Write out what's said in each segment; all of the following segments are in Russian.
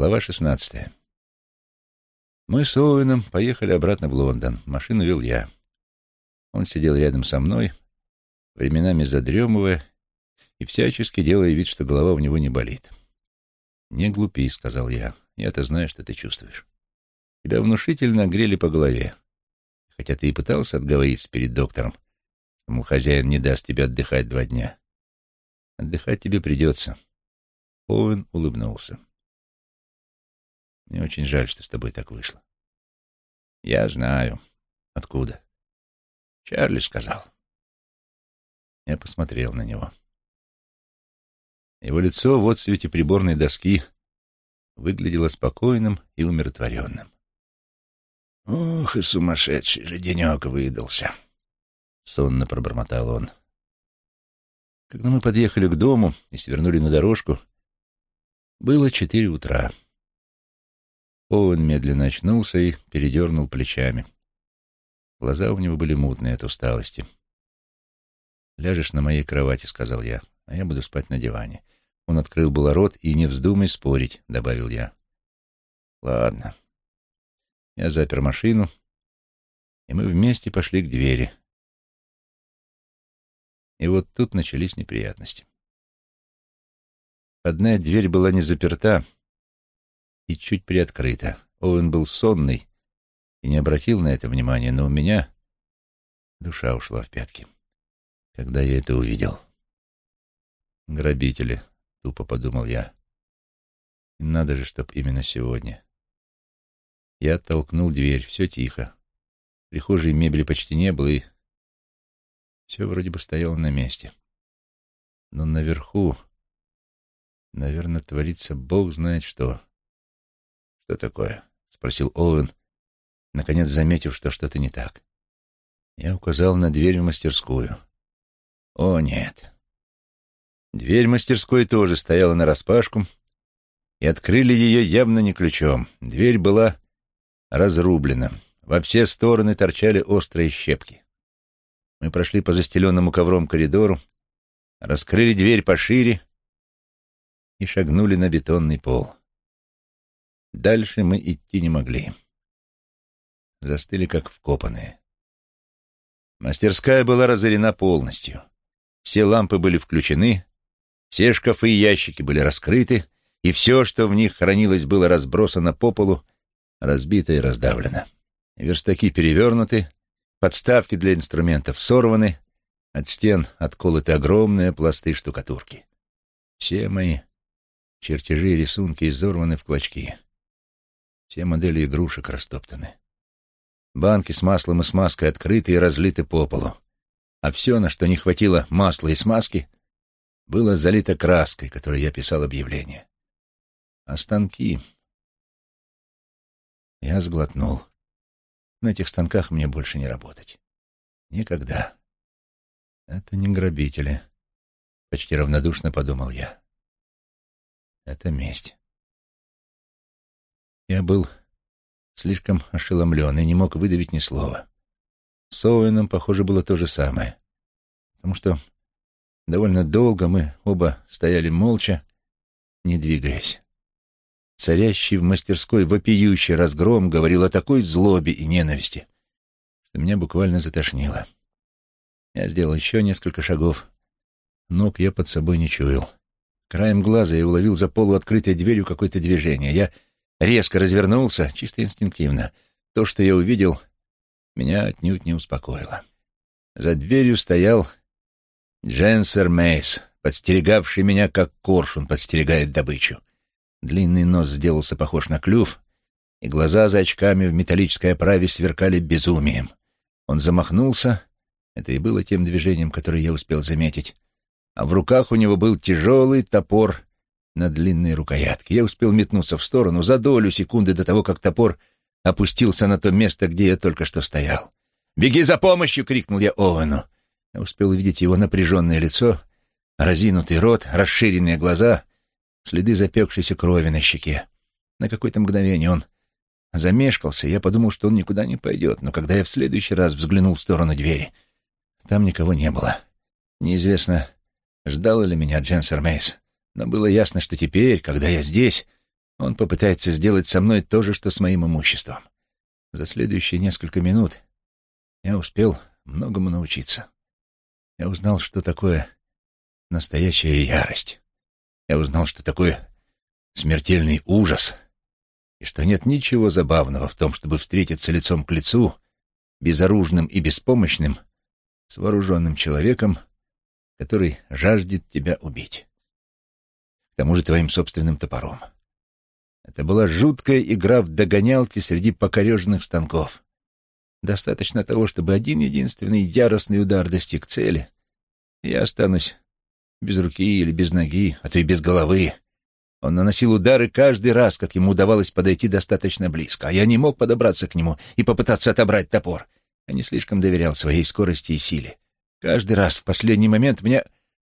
Глава шестнадцатая. Мы с Оуэном поехали обратно в Лондон. Машину вел я. Он сидел рядом со мной, временами задремывая и всячески делая вид, что голова у него не болит. «Не глупи», — сказал я. «Я-то знаю, что ты чувствуешь. Тебя внушительно грели по голове. Хотя ты и пытался отговориться перед доктором, что, мол, хозяин не даст тебе отдыхать два дня. Отдыхать тебе придется». Оуэн улыбнулся. «Мне очень жаль, что с тобой так вышло». «Я знаю. Откуда?» «Чарли сказал». Я посмотрел на него. Его лицо в отсвете приборной доски выглядело спокойным и умиротворенным. «Ох, и сумасшедший же денек выдался!» — сонно пробормотал он. Когда мы подъехали к дому и свернули на дорожку, было четыре утра. Оуэн медленно очнулся и передернул плечами. Глаза у него были мутные от усталости. «Ляжешь на моей кровати», — сказал я, — «а я буду спать на диване». Он открыл было рот и не вздумай спорить, — добавил я. «Ладно». Я запер машину, и мы вместе пошли к двери. И вот тут начались неприятности. Одна дверь была не заперта и чуть приоткрыта. Оуэн был сонный и не обратил на это внимания, но у меня душа ушла в пятки, когда я это увидел. Грабители, — тупо подумал я. И надо же, чтоб именно сегодня. Я оттолкнул дверь, все тихо. Прихожей мебели почти не было, и все вроде бы стояло на месте. Но наверху, наверное, творится бог знает что. «Что такое?» — спросил Оуэн, наконец заметив, что что-то не так. Я указал на дверь в мастерскую. «О, нет, Дверь мастерской тоже стояла нараспашку, и открыли ее явно не ключом. Дверь была разрублена. Во все стороны торчали острые щепки. Мы прошли по застеленному ковром коридору, раскрыли дверь пошире и шагнули на бетонный пол. Дальше мы идти не могли. Застыли, как вкопанные. Мастерская была разорена полностью. Все лампы были включены, все шкафы и ящики были раскрыты, и все, что в них хранилось, было разбросано по полу, разбито и раздавлено. Верстаки перевернуты, подставки для инструментов сорваны, от стен отколоты огромные пласты штукатурки. Все мои чертежи и рисунки изорваны в клочки. Все модели игрушек растоптаны. Банки с маслом и смазкой открыты и разлиты по полу. А все, на что не хватило масла и смазки — было залито краской, которой я писал объявление. А станки... Я сглотнул. На этих станках мне больше не работать. Никогда. Это не грабители. Почти равнодушно подумал я. Это месть. Я был слишком ошеломлен и не мог выдавить ни слова. С Оуэном, похоже, было то же самое. Потому что Довольно долго мы оба стояли молча, не двигаясь. Царящий в мастерской вопиющий разгром говорил о такой злобе и ненависти, что меня буквально затошнило. Я сделал еще несколько шагов. Ног я под собой не чуял. Краем глаза я уловил за полуоткрытой дверью какое-то движение. Я резко развернулся, чисто инстинктивно. То, что я увидел, меня отнюдь не успокоило. За дверью стоял Дженсер Мейс, подстерегавший меня, как коршун подстерегает добычу. Длинный нос сделался похож на клюв, и глаза за очками в металлической оправе сверкали безумием. Он замахнулся, это и было тем движением, которое я успел заметить, а в руках у него был тяжелый топор на длинной рукоятке. Я успел метнуться в сторону за долю секунды до того, как топор опустился на то место, где я только что стоял. «Беги за помощью!» — крикнул я Оуэну. Я успел увидеть его напряженное лицо, разинутый рот, расширенные глаза, следы запекшейся крови на щеке. На какое-то мгновение он замешкался, я подумал, что он никуда не пойдет, но когда я в следующий раз взглянул в сторону двери, там никого не было. Неизвестно, ждал ли меня Дженсер Мейс, но было ясно, что теперь, когда я здесь, Он попытается сделать со мной то же, что с моим имуществом. За следующие несколько минут я успел многому научиться. Я узнал, что такое настоящая ярость. Я узнал, что такое смертельный ужас, и что нет ничего забавного в том, чтобы встретиться лицом к лицу, безоружным и беспомощным, с вооруженным человеком, который жаждет тебя убить. Тому же твоим собственным топором. Это была жуткая игра в догонялки среди покореженных станков. Достаточно того, чтобы один единственный яростный удар достиг цели, я останусь без руки или без ноги, а то и без головы. Он наносил удары каждый раз, как ему удавалось подойти достаточно близко, а я не мог подобраться к нему и попытаться отобрать топор. Я не слишком доверял своей скорости и силе. Каждый раз в последний момент мне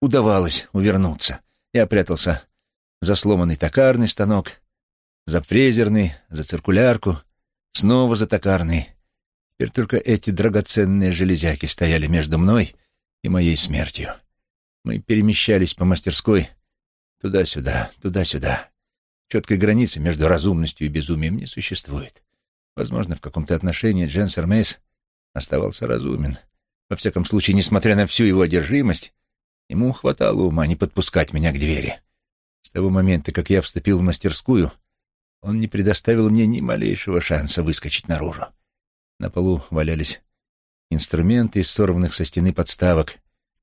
удавалось увернуться. Я прятался за сломанный токарный станок, за фрезерный, за циркулярку, снова за токарный. Теперь только эти драгоценные железяки стояли между мной и моей смертью. Мы перемещались по мастерской туда-сюда, туда-сюда. Четкой границы между разумностью и безумием не существует. Возможно, в каком-то отношении Дженсер Мейс оставался разумен. Во всяком случае, несмотря на всю его одержимость, ему хватало ума не подпускать меня к двери. Того момента, как я вступил в мастерскую, он не предоставил мне ни малейшего шанса выскочить наружу. На полу валялись инструменты из сорванных со стены подставок,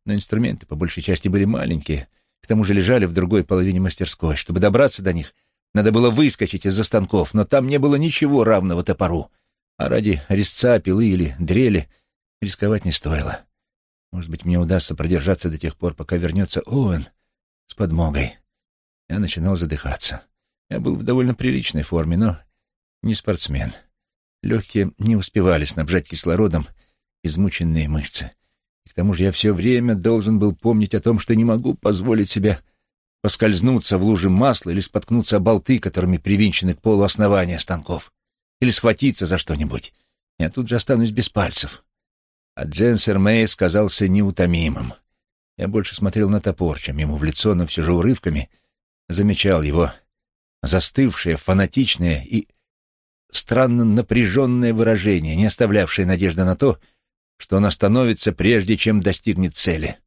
но инструменты по большей части были маленькие, к тому же лежали в другой половине мастерской. Чтобы добраться до них, надо было выскочить из-за станков, но там не было ничего равного топору, а ради резца, пилы или дрели рисковать не стоило. Может быть, мне удастся продержаться до тех пор, пока вернется Оуэн с подмогой. Я начинал задыхаться. Я был в довольно приличной форме, но не спортсмен. Легкие не успевали снабжать кислородом измученные мышцы. И к тому же я все время должен был помнить о том, что не могу позволить себе поскользнуться в луже масла или споткнуться о болты, которыми привинчены к полу основания станков, или схватиться за что-нибудь. Я тут же останусь без пальцев. А Дженсер Мэй казался неутомимым. Я больше смотрел на топор, чем ему в лицо, но все же урывками замечал его застывшее, фанатичное и странно напряженное выражение, не оставлявшее надежды на то, что он остановится, прежде чем достигнет цели.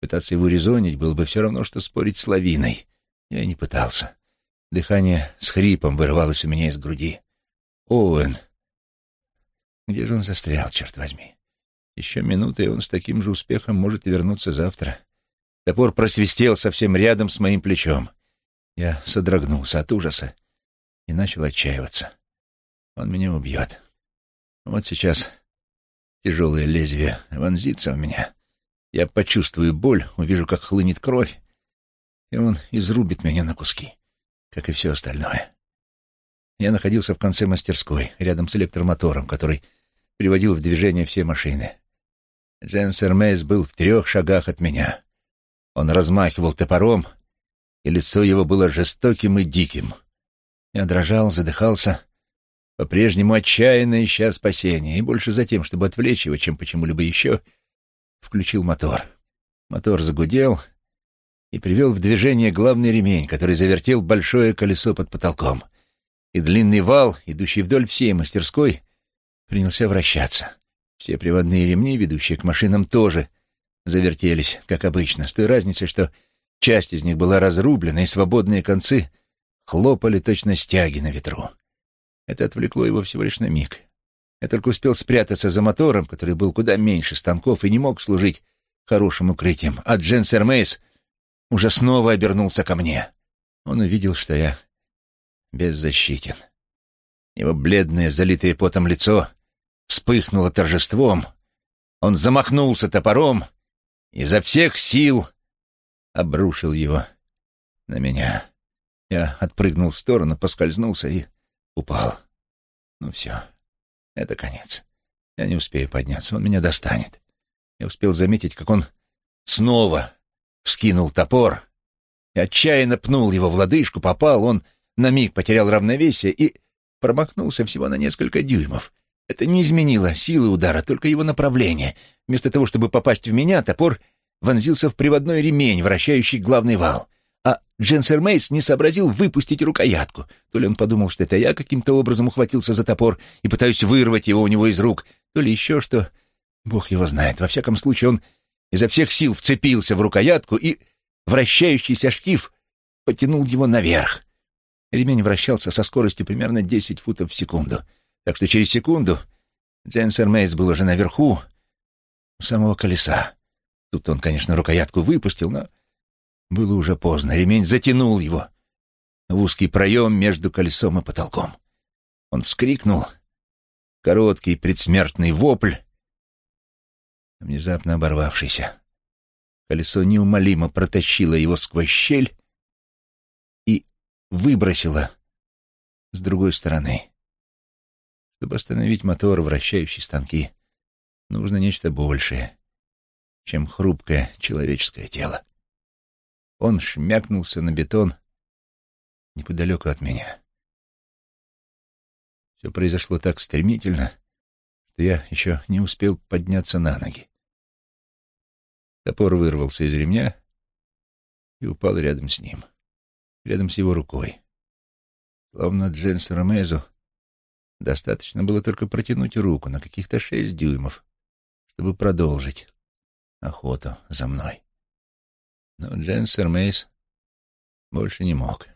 Пытаться его резонить было бы все равно, что спорить с лавиной. Я не пытался. Дыхание с хрипом вырывалось у меня из груди. Оуэн! Где же он застрял, черт возьми? Еще минута, и он с таким же успехом может вернуться завтра. Топор просвистел совсем рядом с моим плечом. Я содрогнулся от ужаса и начал отчаиваться. Он меня убьет. Вот сейчас тяжелое лезвие вонзится в меня. Я почувствую боль, увижу, как хлынет кровь, и он изрубит меня на куски, как и все остальное. Я находился в конце мастерской, рядом с электромотором, который приводил в движение все машины. Дженсер Мейс был в трех шагах от меня. Он размахивал топором, и лицо его было жестоким и диким. Я дрожал, задыхался, по-прежнему отчаянно ища спасения, и больше за тем, чтобы отвлечь его, чем почему-либо еще, включил мотор. Мотор загудел и привел в движение главный ремень, который завертел большое колесо под потолком, и длинный вал, идущий вдоль всей мастерской, принялся вращаться. Все приводные ремни, ведущие к машинам, тоже завертелись, как обычно, с той разницей, что часть из них была разрублена, и свободные концы хлопали точно стяги на ветру. Это отвлекло его всего лишь на миг. Я только успел спрятаться за мотором, который был куда меньше станков и не мог служить хорошим укрытием, а Джен Сермейс уже снова обернулся ко мне. Он увидел, что я беззащитен. Его бледное, залитое потом лицо вспыхнуло торжеством. Он замахнулся топором и изо всех сил обрушил его на меня. Я отпрыгнул в сторону, поскользнулся и упал. Ну все, это конец. Я не успею подняться, он меня достанет. Я успел заметить, как он снова вскинул топор и отчаянно пнул его в лодыжку, попал, он на миг потерял равновесие и промахнулся всего на несколько дюймов. Это не изменило силы удара, только его направление. Вместо того, чтобы попасть в меня, топор вонзился в приводной ремень, вращающий главный вал. а Дженсер Мейс не сообразил выпустить рукоятку. То ли он подумал, что это я каким-то образом ухватился за топор и пытаюсь вырвать его у него из рук, то ли еще что. Бог его знает. Во всяком случае, он изо всех сил вцепился в рукоятку и вращающийся шкив потянул его наверх. Ремень вращался со скоростью примерно 10 футов в секунду. Так что через секунду Дженсер Мейс был уже наверху, у самого колеса. Тут он, конечно, рукоятку выпустил, но было уже поздно. Ремень затянул его в узкий проем между колесом и потолком. Он вскрикнул. Короткий предсмертный вопль, внезапно оборвавшийся. Колесо неумолимо протащило его сквозь щель и выбросило с другой стороны. Чтобы остановить мотор, вращающий станки, нужно нечто большее, чем хрупкое человеческое тело. Он шмякнулся на бетон неподалеку от меня. Все произошло так стремительно, что я еще не успел подняться на ноги. Топор вырвался из ремня и упал рядом с ним, рядом с его рукой. Словно Дженсу Ромезу достаточно было только протянуть руку на каких-то шесть дюймов, чтобы продолжить охоту за мной. Но Дженсер Мейс больше не мог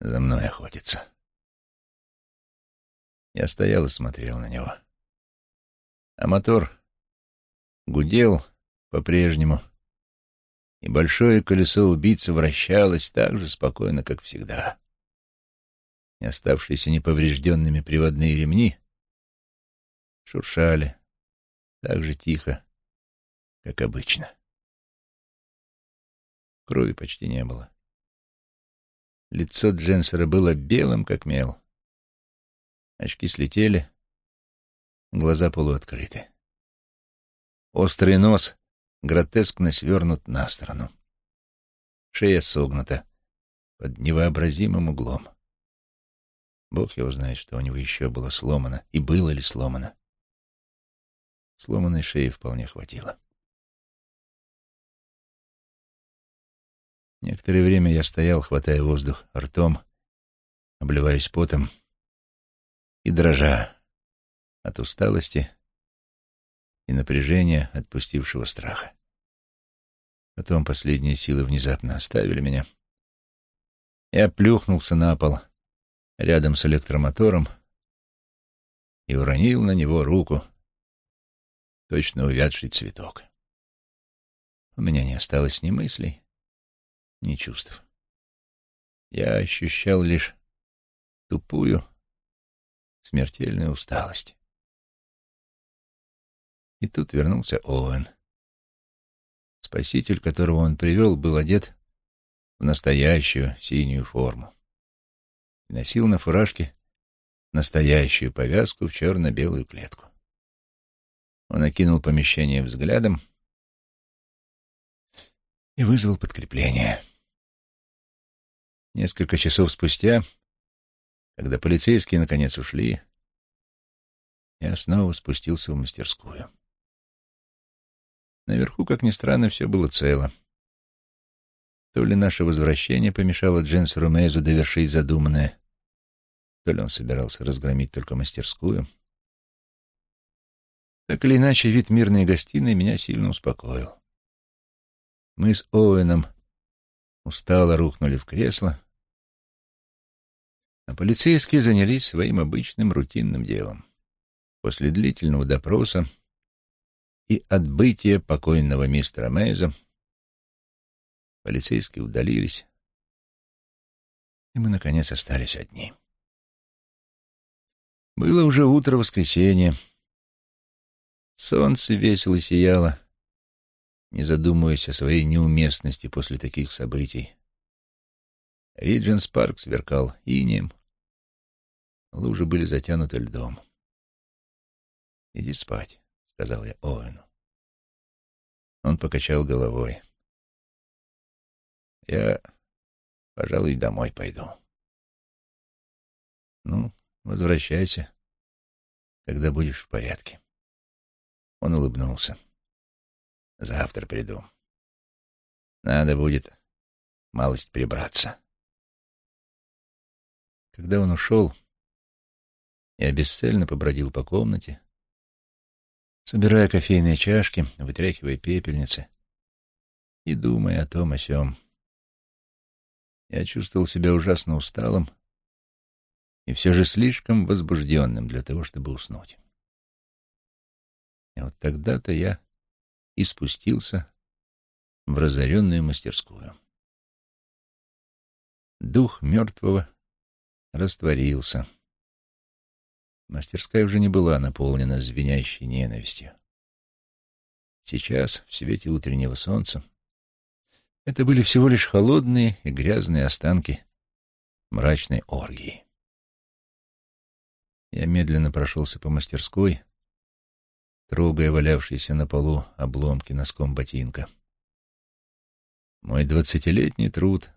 за мной охотиться. Я стоял и смотрел на него. А мотор гудел по-прежнему, и большое колесо убийцы вращалось так же спокойно, как всегда. И оставшиеся неповрежденными приводные ремни шуршали так же тихо, как обычно. Крови почти не было. Лицо Дженсера было белым, как мел. Очки слетели, глаза полуоткрыты. Острый нос гротескно свернут на сторону. Шея согнута под невообразимым углом. Бог его знает, что у него еще было сломано, и было ли сломано. Сломанной шеи вполне хватило. Некоторое время я стоял, хватая воздух ртом, обливаясь потом и дрожа от усталости и напряжения отпустившего страха. Потом последние силы внезапно оставили меня. Я плюхнулся на пол рядом с электромотором и уронил на него руку, точно увядший цветок. У меня не осталось ни мыслей, ни чувств. Я ощущал лишь тупую, смертельную усталость. И тут вернулся Оуэн. Спаситель, которого он привел, был одет в настоящую синюю форму и носил на фуражке настоящую повязку в черно-белую клетку. Он окинул помещение взглядом и вызвал подкрепление. Несколько часов спустя, когда полицейские наконец ушли, я снова спустился в мастерскую. Наверху, как ни странно, все было цело. То ли наше возвращение помешало Дженсеру Мейзу довершить задуманное, то ли он собирался разгромить только мастерскую. Так или иначе, вид мирной гостиной меня сильно успокоил. Мы с Оуэном устало рухнули в кресло, а полицейские занялись своим обычным рутинным делом. После длительного допроса и отбытия покойного мистера Мейза полицейские удалились, и мы, наконец, остались одни. Было уже утро воскресенья. Солнце весело сияло, не задумываясь о своей неуместности после таких событий. Ридженс парк сверкал инеем, лужи были затянуты льдом. «Иди спать», — сказал я Оуэну. Он покачал головой. «Я, пожалуй, домой пойду». «Ну, возвращайся, когда будешь в порядке». Он улыбнулся. Завтра приду. Надо будет, малость прибраться. Когда он ушел, я бесцельно побродил по комнате, собирая кофейные чашки, вытряхивая пепельницы и думая о том, о сём. Я чувствовал себя ужасно усталым и все же слишком возбужденным для того, чтобы уснуть. И вот тогда-то я и спустился в разоренную мастерскую. Дух мертвого растворился. Мастерская уже не была наполнена звенящей ненавистью. Сейчас, в свете утреннего солнца, это были всего лишь холодные и грязные останки мрачной оргии. Я медленно прошелся по мастерской, трогая валявшиеся на полу обломки носком ботинка. Мой двадцатилетний труд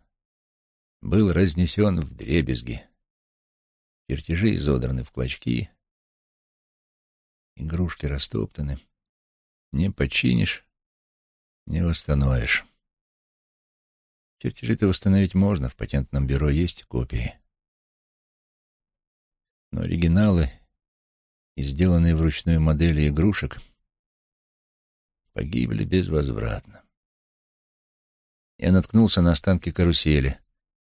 был разнесен в дребезги. Чертежи изодраны в клочки, игрушки растоптаны. Не починишь, не восстановишь. Чертежи-то восстановить можно, в патентном бюро есть копии. Но оригиналы и сделанные вручную модели игрушек погибли безвозвратно. Я наткнулся на останки карусели,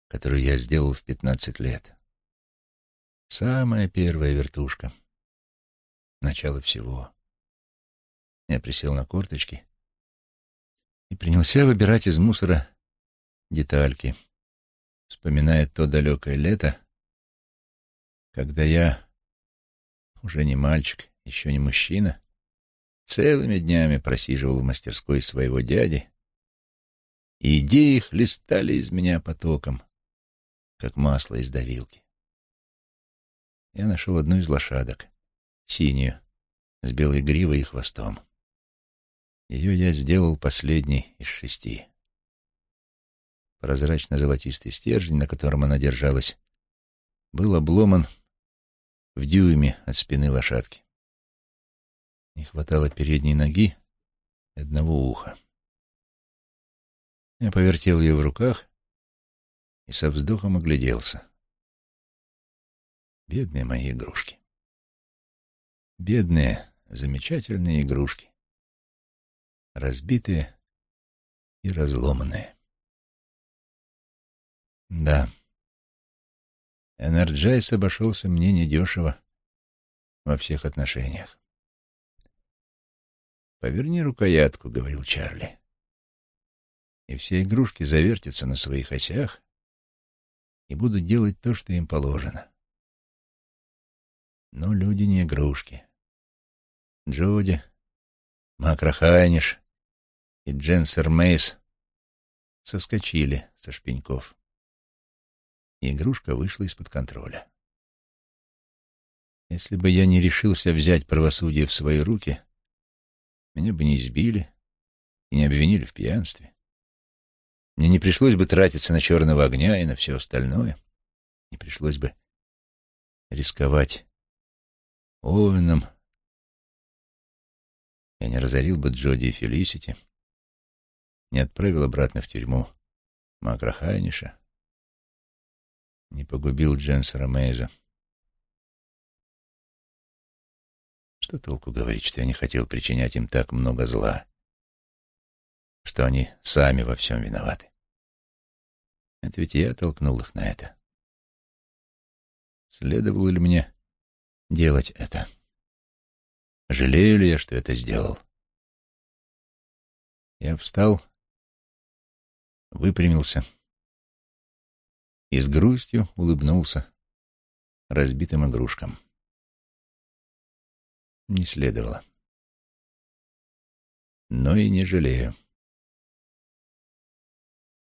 которую я сделал в пятнадцать лет. Самая первая вертушка. Начало всего. Я присел на корточки и принялся выбирать из мусора детальки, вспоминая то далекое лето, когда я, уже не мальчик, еще не мужчина, целыми днями просиживал в мастерской своего дяди, и идеи хлестали из меня потоком, как масло из давилки. Я нашел одну из лошадок, синюю, с белой гривой и хвостом. Ее я сделал последней из шести. Прозрачно-золотистый стержень, на котором она держалась, был обломан в дюйме от спины лошадки. Не хватало передней ноги и одного уха. Я повертел ее в руках и со вздохом огляделся. Бедные мои игрушки. Бедные, замечательные игрушки. Разбитые и разломанные. Да. Энерджайс обошелся мне недешево во всех отношениях. «Поверни рукоятку», — говорил Чарли. «И все игрушки завертятся на своих осях и будут делать то, что им положено». Но люди не игрушки. Джоди, Макрахайниш и Дженсер Мейс соскочили со шпеньков и игрушка вышла из-под контроля. Если бы я не решился взять правосудие в свои руки, меня бы не избили и не обвинили в пьянстве. Мне не пришлось бы тратиться на черного огня и на все остальное. Не пришлось бы рисковать Оуэном. Я не разорил бы Джоди и Фелисити, не отправил обратно в тюрьму Макра Хайниша, не погубил Дженсера Мейза. Что толку говорить, что я не хотел причинять им так много зла, что они сами во всем виноваты? Это ведь я толкнул их на это. Следовало ли мне делать это? Жалею ли я, что это сделал? Я встал, выпрямился и с грустью улыбнулся разбитым игрушкам. Не следовало. Но и не жалею.